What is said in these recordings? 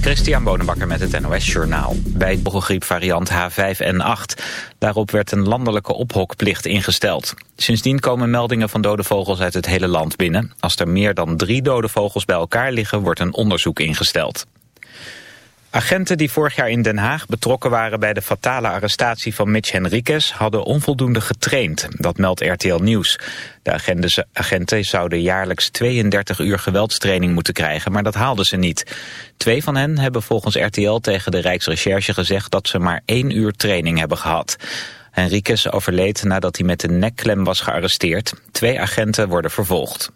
Christian Bonenbakker met het NOS Journaal. Bij variant H5N8. Daarop werd een landelijke ophokplicht ingesteld. Sindsdien komen meldingen van dode vogels uit het hele land binnen. Als er meer dan drie dode vogels bij elkaar liggen, wordt een onderzoek ingesteld. Agenten die vorig jaar in Den Haag betrokken waren bij de fatale arrestatie van Mitch Henriquez hadden onvoldoende getraind. Dat meldt RTL Nieuws. De agenten zouden jaarlijks 32 uur geweldstraining moeten krijgen, maar dat haalden ze niet. Twee van hen hebben volgens RTL tegen de Rijksrecherche gezegd dat ze maar één uur training hebben gehad. Henriquez overleed nadat hij met een nekklem was gearresteerd. Twee agenten worden vervolgd.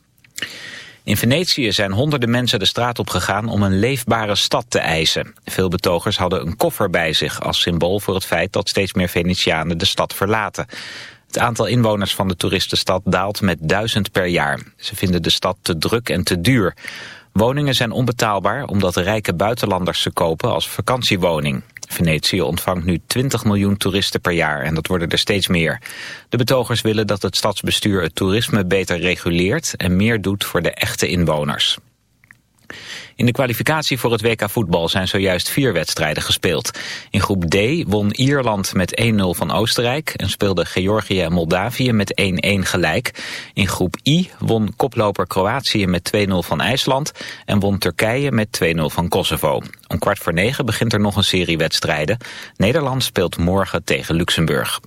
In Venetië zijn honderden mensen de straat op gegaan om een leefbare stad te eisen. Veel betogers hadden een koffer bij zich als symbool voor het feit dat steeds meer Venetianen de stad verlaten. Het aantal inwoners van de toeristenstad daalt met duizend per jaar. Ze vinden de stad te druk en te duur. Woningen zijn onbetaalbaar omdat rijke buitenlanders ze kopen als vakantiewoning. Venetië ontvangt nu 20 miljoen toeristen per jaar en dat worden er steeds meer. De betogers willen dat het stadsbestuur het toerisme beter reguleert en meer doet voor de echte inwoners. In de kwalificatie voor het WK voetbal zijn zojuist vier wedstrijden gespeeld. In groep D won Ierland met 1-0 van Oostenrijk en speelden Georgië en Moldavië met 1-1 gelijk. In groep I won koploper Kroatië met 2-0 van IJsland en won Turkije met 2-0 van Kosovo. Om kwart voor negen begint er nog een serie wedstrijden. Nederland speelt morgen tegen Luxemburg.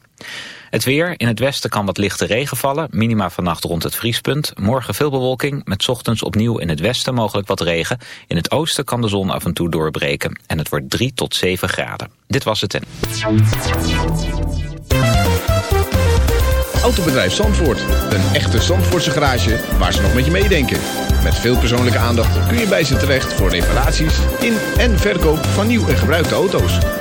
Het weer. In het westen kan wat lichte regen vallen. Minima vannacht rond het vriespunt. Morgen veel bewolking. Met ochtends opnieuw in het westen mogelijk wat regen. In het oosten kan de zon af en toe doorbreken. En het wordt 3 tot 7 graden. Dit was het en. Autobedrijf Zandvoort. Een echte Zandvoortse garage waar ze nog met je meedenken. Met veel persoonlijke aandacht kun je bij ze terecht voor reparaties in en verkoop van nieuw en gebruikte auto's.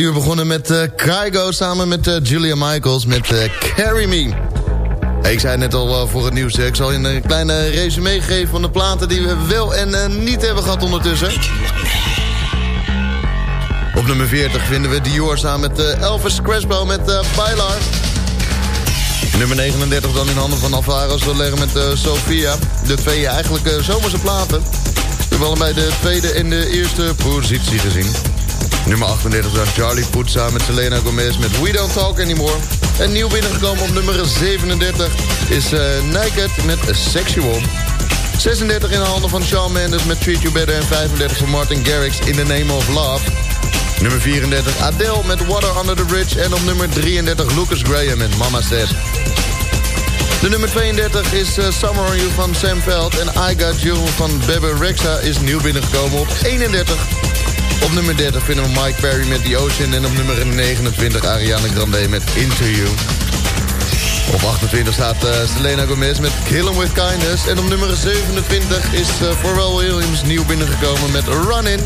Uur begonnen met uh, Kygo samen met uh, Julia Michaels met uh, Carry Me. Ik zei net al voor het nieuws. Ik zal je een kleine resume geven van de platen die we wel en niet hebben gehad ondertussen. Op nummer 40 vinden we Dior samen met Elvis Crespo met Bailar. Nummer 39 dan in handen van Alvaro leggen met Sofia. De twee eigenlijk zomerse platen hebben allebei de tweede en de eerste positie gezien. Nummer 38 dan Charlie samen met Selena Gomez met We Don't Talk Anymore. En nieuw binnengekomen op nummer 37 is uh, Naked met Sexual. 36 in de handen van Shawn Mendes met Treat You Better... en 35 van Martin Garrix in The Name of Love. Nummer 34 Adele met Water Under the Bridge... en op nummer 33 Lucas Graham met Mama Says. De nummer 32 is uh, Summer on You van Sam Veld. En I Got You van Bebe Rexha is nieuw binnengekomen op 31. Op nummer 30 vinden we Mike Perry met The Ocean. En op nummer 29 Ariana Grande met You. Op 28 staat uh, Selena Gomez met Kill 'Em With Kindness. En op nummer 27 is uh, Pharrell Williams nieuw binnengekomen met Running.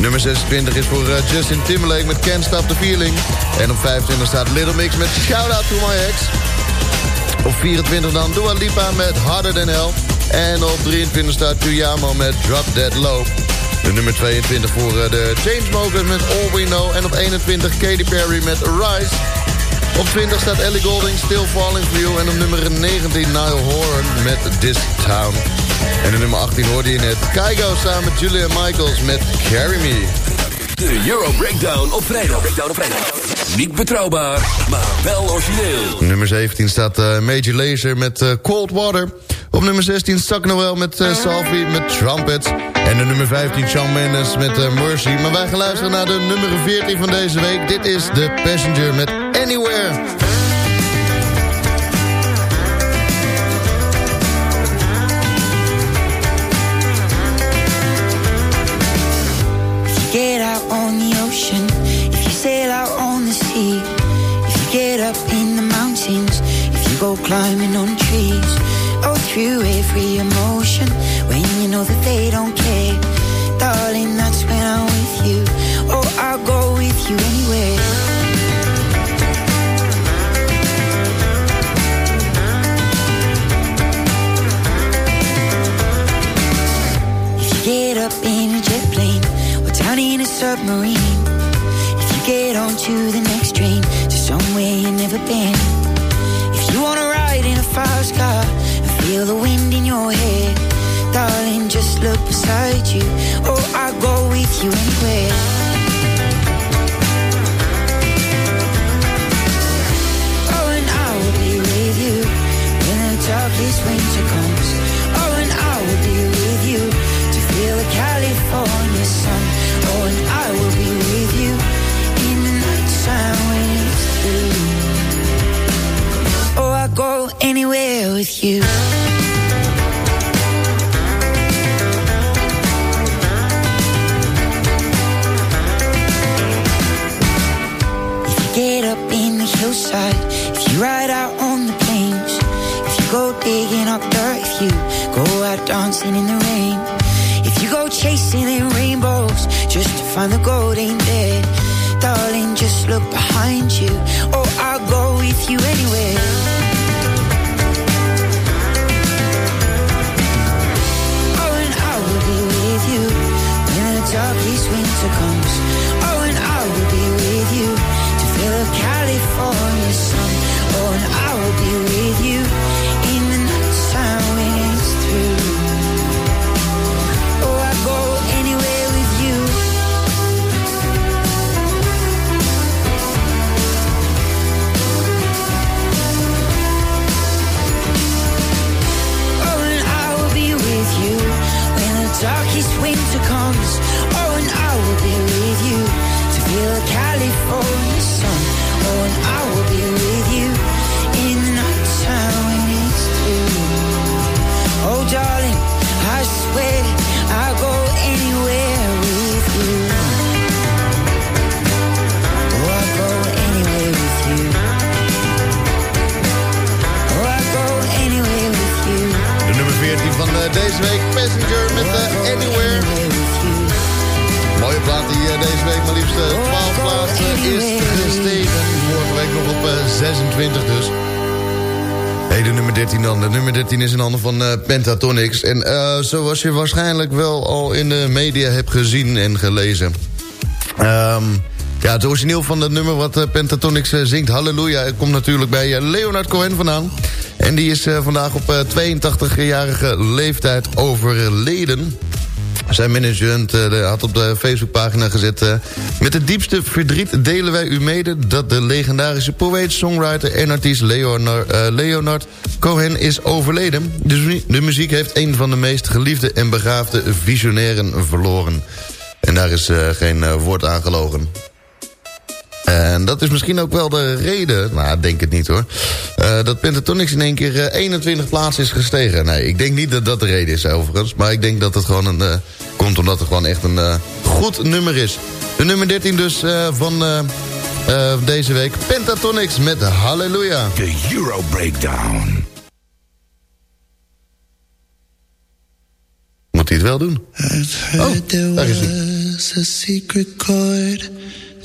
Nummer 26 is voor Justin Timberlake met Can't Stop The Feeling. En op 25 staat Little Mix met Shout Out To My Ex. Op 24 dan Dua Lipa met Harder Than Hell. En op 23 staat Tuyamo met Drop Dead Low. De nummer 22 voor eh, de Chainsmokers met All We Know. En op 21 Katy Perry met Rise. Op 20 staat Ellie Golding, Still Falling For You. En op nummer 19 Niall Horan met This Town. En de nummer 18 hoorde je net Kygo samen met Julia Michaels met Carry Me. De Euro Breakdown op vrijdag. Breakdown op vrijdag. Niet betrouwbaar, maar wel origineel. Nummer 17 staat uh, Major Lazer met uh, Cold Water. Op nummer 16 Stak Noel met uh, Salvi met Trumpets. En de nummer 15 Shawn Mendes met Mercy. Maar wij gaan luisteren naar de nummer 14 van deze week. Dit is The Passenger met Anywhere. Get out on the ocean, if you sail out on the sea, if you get up in the mountains, if you go climbing on trees, through every emotion, when you know that they don't care, darling, that's when I'm with you. Oh, I'll go with you anywhere. If you get up in a jet plane or down in a submarine, darling, beside you. Oh, I'll go with you anywhere. Oh, and I will be with you when the darkest winter comes. Oh, and I will be with you to feel the California sun. Oh, and I will be with you in the nighttime when it's through. Oh, I'll go anywhere with you. Go out dancing in the rain, if you go chasing in rainbows just to find the gold ain't there, darling, just look behind you. Oh, I'll go with you anywhere. Oh, and I will be with you when the darkest winter comes. 13 is in handen van eh, Pentatonix. En eh, zoals je waarschijnlijk wel al in de media hebt gezien en gelezen... Ehm, ja, het origineel van het nummer wat uh, Pentatonix eh, zingt, Halleluja... komt natuurlijk bij eh, Leonard Cohen vandaan. En die is eh, vandaag op 82-jarige leeftijd overleden. Zijn management uh, had op de Facebookpagina gezet... Uh, met het diepste verdriet delen wij u mede... dat de legendarische poëet, songwriter en artiest Leonard, uh, Leonard Cohen is overleden. De, de muziek heeft een van de meest geliefde en begaafde visionairen verloren. En daar is geen woord aan gelogen. En dat is misschien ook wel de reden, nou denk het niet hoor... Uh, dat Pentatonix in één keer uh, 21 plaatsen is gestegen. Nee, ik denk niet dat dat de reden is overigens. Maar ik denk dat het gewoon een, uh, komt omdat het gewoon echt een goed nummer is. De nummer 13 dus van deze week. Pentatonix met Halleluja. De Euro Breakdown. Moet hij het wel doen? Oh, daar is hij.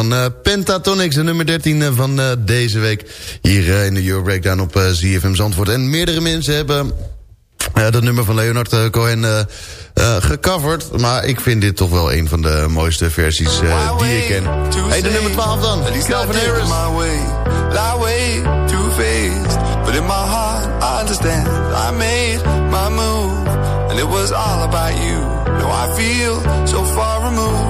van uh, Pentatonix, de nummer 13 eh, van eh, deze week. Hier in de Euro Breakdown op ZFM Zandvoort. En meerdere mensen hebben dat nummer van Leonard Cohen gecoverd. Maar ik vind dit toch wel een van de mooiste versies die ik ken. Hey, de nummer 12 dan. Calvin Harris. My way, way. But in my heart, I understand. I made my move. And it was all about you. Now I feel so far removed.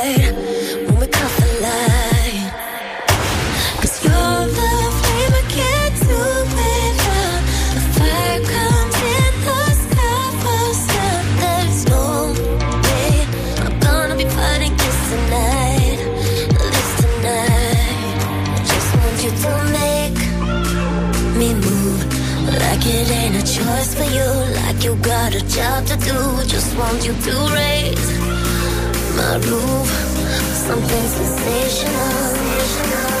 Do. Just want you to raise my roof. Something sensational.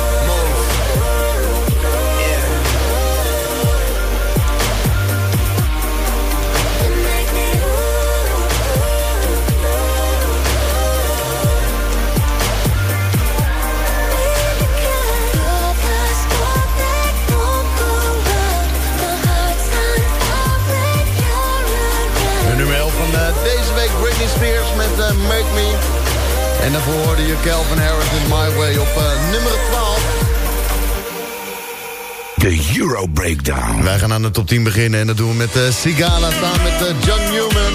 Make Me. En daarvoor hoorde je Calvin Harris in My Way op eh, nummer 12. De Euro Breakdown. Wij gaan aan de top 10 beginnen en dat doen we met eh, Sigala samen met eh, John Newman.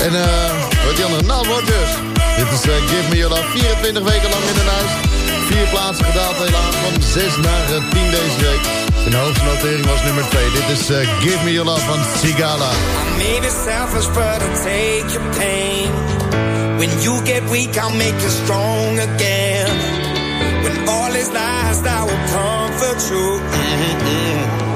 En eh, wat die andere? Nou, Rogers. Dit is Give Me Your Love, 24 weken lang in de lijst. Vier plaatsen gedaald helaas, van 6 naar eh, 10 deze week. En de hoogste notering was nummer 2. Dit is eh, Give Me Your Love van Sigala. I may be selfish, but I'll take your pain. When you get weak, I'll make you strong again. When all is lost, I will comfort you. Mm-mm. So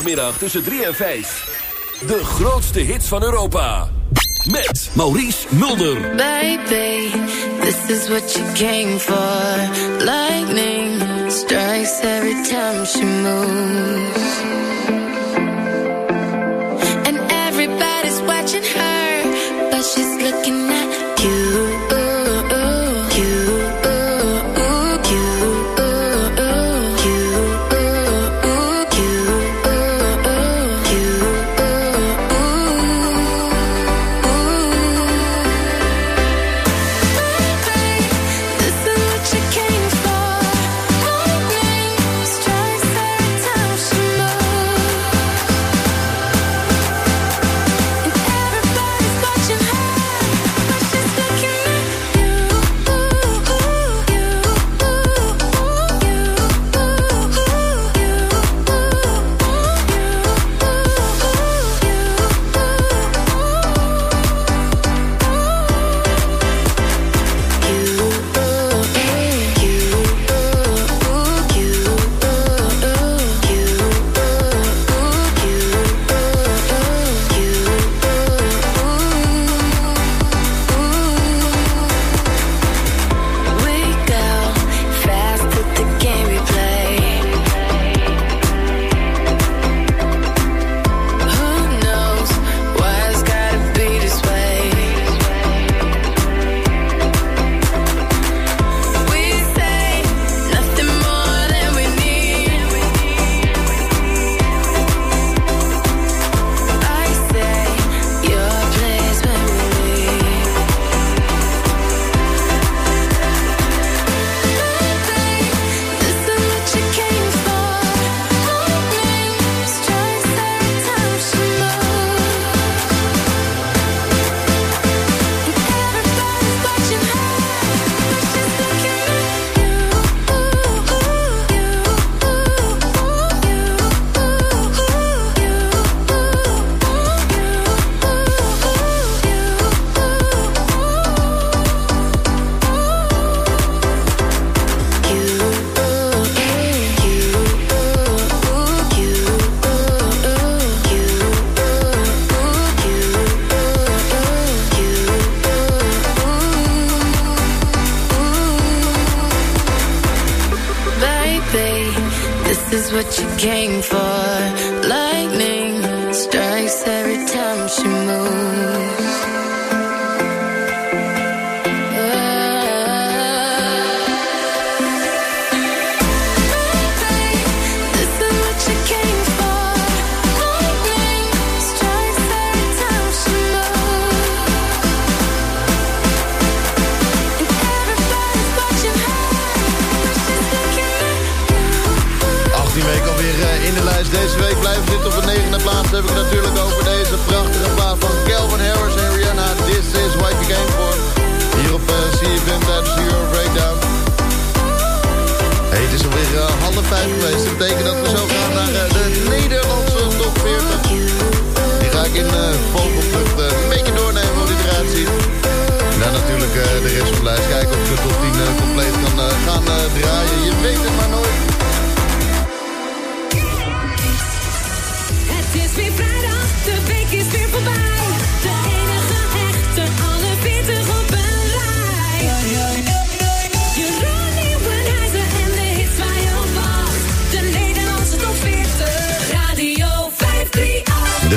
vrijdagmiddag tussen 3 en 5. De grootste hits van Europa. Met Maurice Mulder. Baby, this is what you came for. Lightning strikes every time she moves. And everybody's watching her, but she's looking at you. Blijven we zitten op de negende plaats. Heb ik natuurlijk over deze prachtige plaat van Calvin Harris en Rihanna. This is what you came for. Hier op eh, CFM tijdens de Euro Breakdown. Het is alweer eh, half vijf geweest. Dat betekent dat we zo gaan naar eh, de Nederlandse top 40. Die ga ik in uh, vogelvlucht een beetje doornemen hoe die eruit ziet. En dan natuurlijk de rest van de lijst. Kijken of ik de top 10 eh, compleet kan gaan draaien. Je weet. Het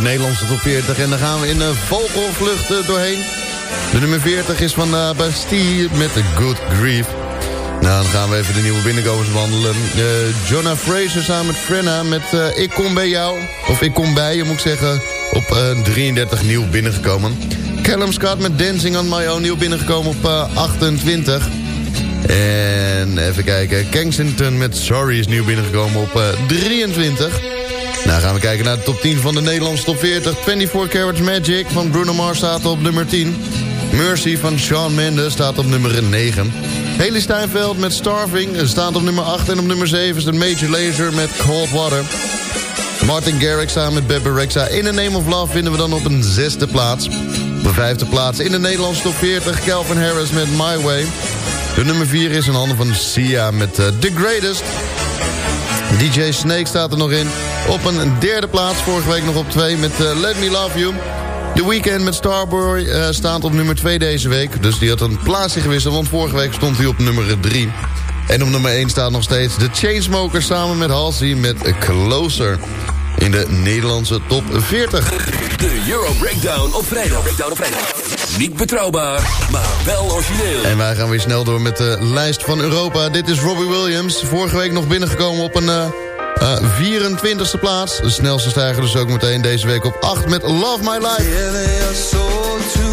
Nederlandse top 40. En dan gaan we in een vogelvlucht eh, doorheen. De nummer 40 is van uh, Bastille met The Good Grief. Nou, dan gaan we even de nieuwe binnenkomers wandelen. Uh, Jonah Fraser samen met Frenna met uh, Ik kom bij jou. Of Ik kom bij je, moet ik zeggen. op eh, 33 nieuw binnengekomen. Callum Scott met Dancing on My Own nieuw binnengekomen op eh, 28. En even kijken, Kensington met Sorry is nieuw binnengekomen op eh, 23. Nou gaan we kijken naar de top 10 van de Nederlandse top 40. 24 Carats Magic van Bruno Mars staat op nummer 10. Mercy van Shawn Mendes staat op nummer 9. Haley Steinfeld met Starving staat op nummer 8. En op nummer 7 is de Major Lazer met Cold Water. Martin Garrix samen met Bebe Rexha. In the Name of Love vinden we dan op een zesde plaats. Op de vijfde plaats in de Nederlandse top 40. Calvin Harris met My Way. De nummer 4 is in handen van Sia met uh, The Greatest. DJ Snake staat er nog in. Op een derde plaats, vorige week nog op 2 met uh, Let Me Love You. The Weeknd met Starboy uh, staat op nummer 2 deze week. Dus die had een plaatsje gewisseld, want vorige week stond hij op nummer 3. En op nummer 1 staat nog steeds de Chainsmokers samen met Halsey met Closer. In de Nederlandse top 40. De Euro Breakdown op vrijdag. Breakdown op vrijdag. Niet betrouwbaar, maar wel origineel. En wij gaan weer snel door met de lijst van Europa. Dit is Robbie Williams. Vorige week nog binnengekomen op een uh, uh, 24e plaats. De snelste stijger dus ook meteen deze week op 8 met Love My Life.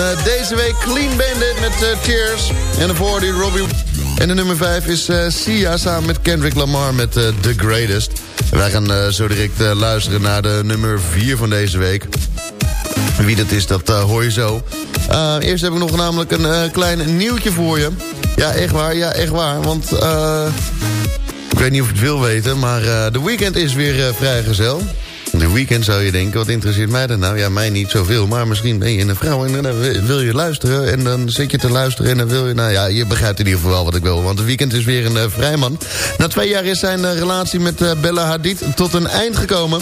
Eh, deze week, Clean Bandit met eh, Tears. En daarvoor die Robbie... En de nummer 5 is eh, Sia samen met Kendrick Lamar met eh, The Greatest. Wij gaan eh, zo direct eh, luisteren naar de nummer 4 van deze week. Wie dat is, dat eh, hoor je zo. Eh, eerst heb ik nog namelijk een eh, klein nieuwtje voor je. Ja, echt waar, ja, echt waar. Want eh, ik weet niet of je het wil weten, maar eh, de weekend is weer eh, vrijgezel. De weekend zou je denken, wat interesseert mij dat nou? Ja, mij niet zoveel, maar misschien ben je een vrouw en dan wil- je luisteren. En dan zit je te luisteren en dan wil je... Nou ja, je begrijpt in ieder geval wel wat ik wil. Want de weekend is weer een eh, vrijman. Na twee jaar is zijn eh, relatie met eh, Bella Hadid tot een eind gekomen.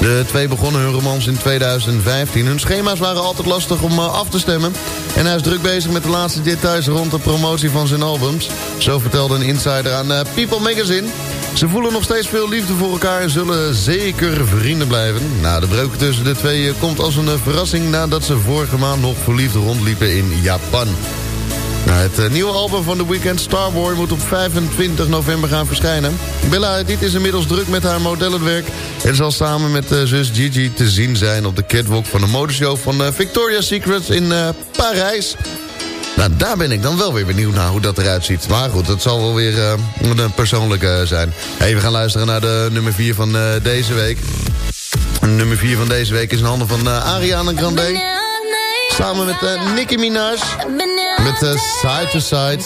De twee begonnen hun romans in 2015. Hun schema's waren altijd lastig om af te stemmen. En hij is druk bezig met de laatste details rond de promotie van zijn albums. Zo vertelde een insider aan People Magazine. Ze voelen nog steeds veel liefde voor elkaar en zullen zeker vrienden blijven. Nou, de breuk tussen de twee eh, komt als een eh, verrassing... nadat ze vorige maand nog verliefd rondliepen in Japan. Nou, het eh, nieuwe album van The Weeknd, Starboy, moet op 25 november gaan verschijnen. Bella Hadid is inmiddels druk met haar modellenwerk... en zal samen met zus Gigi te zien zijn op de catwalk van de modeshow van Victoria's Secret in Parijs. Nou, daar ben ik dan wel weer benieuwd naar hoe dat eruit ziet. Maar goed, het zal wel weer eh, een persoonlijke zijn. Hey, we gaan luisteren naar de nummer 4 van eh, deze week. Nummer 4 van deze week is in handen van eh, Ariana Grande. Samen met eh, Nicki Minaj. Met eh, Side to Side.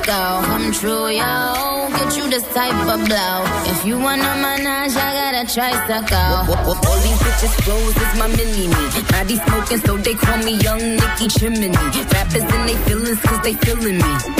Bicycle. Come true, yo. Get you this type of blow. If you wanna manage, I got a tricycle. All these bitches flows is my mini me. They smoking, so they call me Young Nicky Chimney. Rappers and they feelings, cause they feeling me.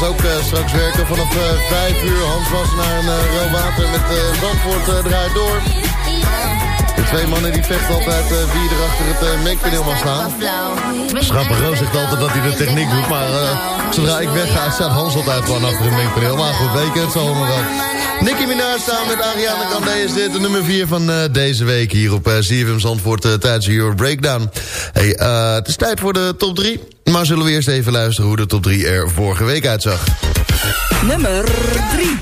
Ze ook eh, straks werken vanaf eh 5 uur. Hans was naar een uh, Rowater met eh Zandvoort eh, draait door. De twee mannen die vechten altijd eh, wie er achter het eh mengpaneel mag staan. Schappig Roos zegt altijd dat hij de techniek doet, maar eh, zodra ik wegga staat Hans altijd gewoon achter het mengpaneel. Maar goed, weken het zal allemaal wel. Nicki Minaj samen met Ariana Grande is dit de nummer 4 van eh, deze week hier op uh, CFM Zandvoort tijdens de Euro Breakdown. Hey, eh, het is tijd voor de top 3, maar zullen we eerst even luisteren hoe de top 3 er vorige week uitzag. Nummer 3.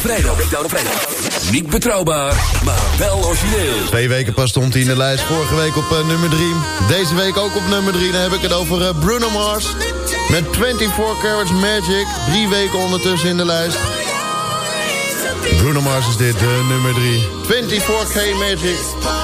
Vrijdag. Niet betrouwbaar, maar wel origineel. Twee weken pas stond hij in de lijst. Vorige week op eh, nummer 3. Deze week ook op nummer 3. Dan heb ik het over eh, Bruno Mars. Met 24 Carats Magic. Drie weken ondertussen in de lijst. Bruno Mars is dit, de nummer 3. 24K Magic.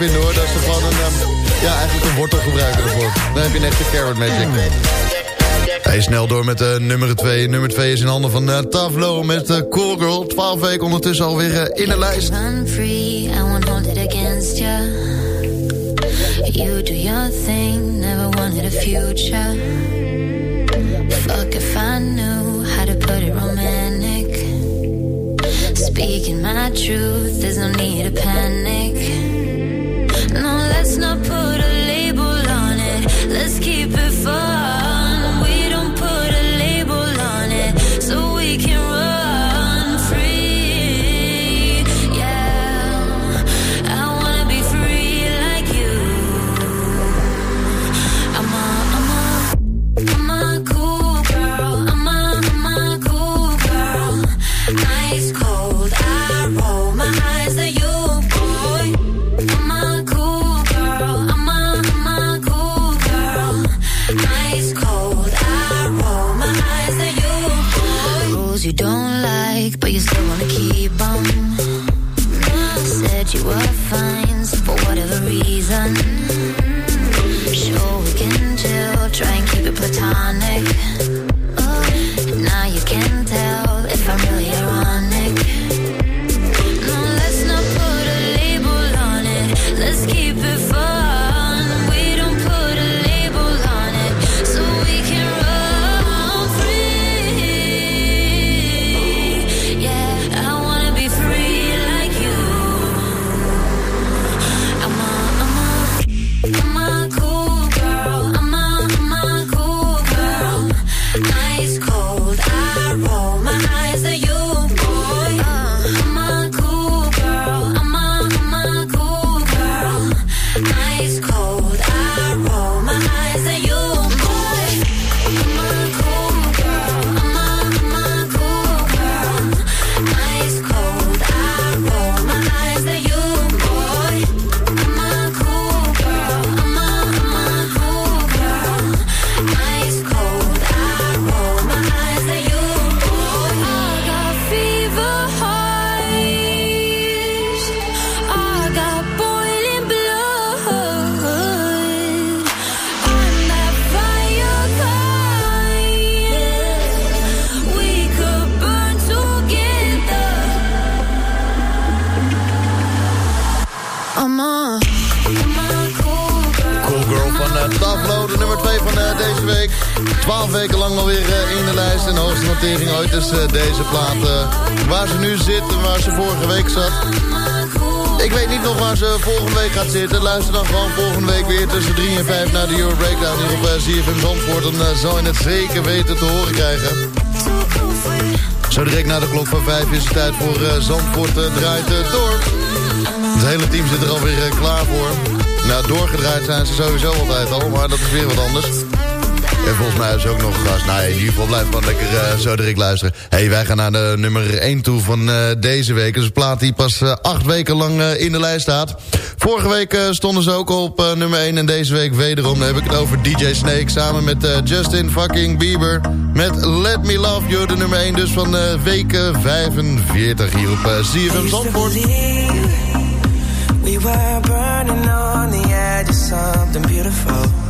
Vinden hoor. Dat ze gewoon een, ehm, ja, eigenlijk een wortel gebruiken ervoor. Dan heb je een echte Carrot Magic. Hij snel door met de nummer 2. Nummer 2 is in handen van uh, Tavlo met uh, Cool Girl. 12 weken ondertussen alweer uh, in de lijst. Run free, I won't hold it against you. You do your thing, never wanted a future. Fuck if I knew how to put it romantic. Speaking my truth, there's no need to panic. Voor eh, Zandvoort eh, draait eh, door. Het hele team zit er alweer klaar voor. Nou, doorgedraaid zijn ze sowieso altijd al, maar dat is weer wat anders. En volgens mij is ook nog een gast. Nou, in ieder geval blijf gewoon lekker eh, zo direct luisteren. hey, wij gaan naar de nummer 1 toe van eh, deze week. Dus een plaat die pas eh, acht weken lang in de lijst staat. Vorige week stonden ze ook op nummer 1. En deze week wederom dan heb ik het over DJ Snake. Samen met Justin fucking Bieber. Met Let Me Love You, de nummer 1 dus van week eh, 45 hier op uh, ZFM Zandvoort. We were burning on the edge of something beautiful.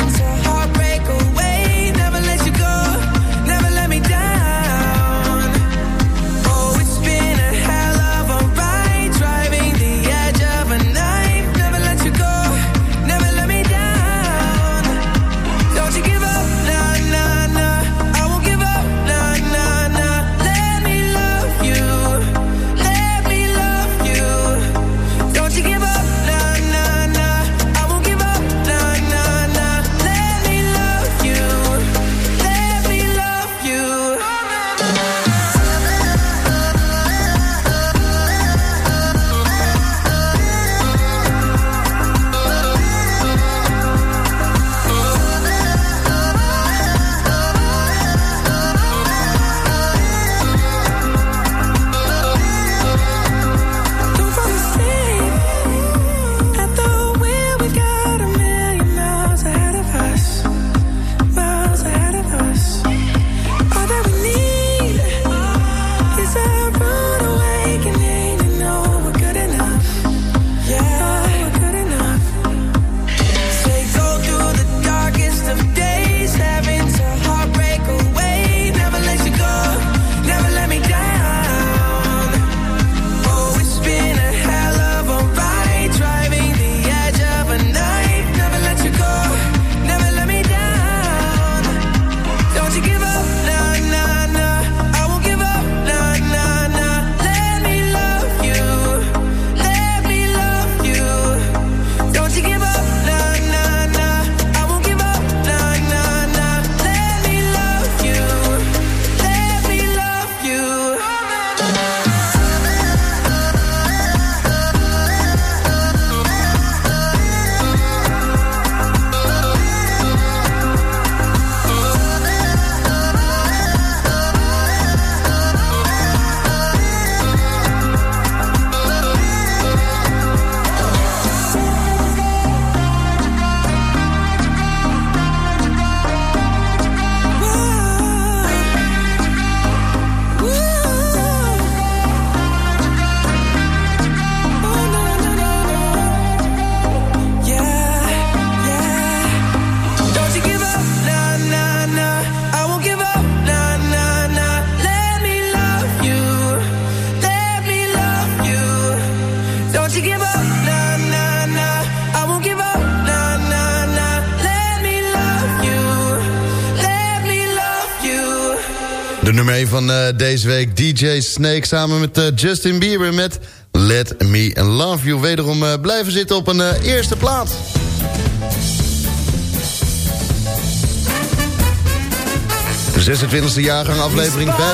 deze week, DJ Snake... samen met eh, Justin Bieber met Let Me Love You. Wederom eh, blijven zitten op een eh, eerste plaats. De 26e jaargang, aflevering 5.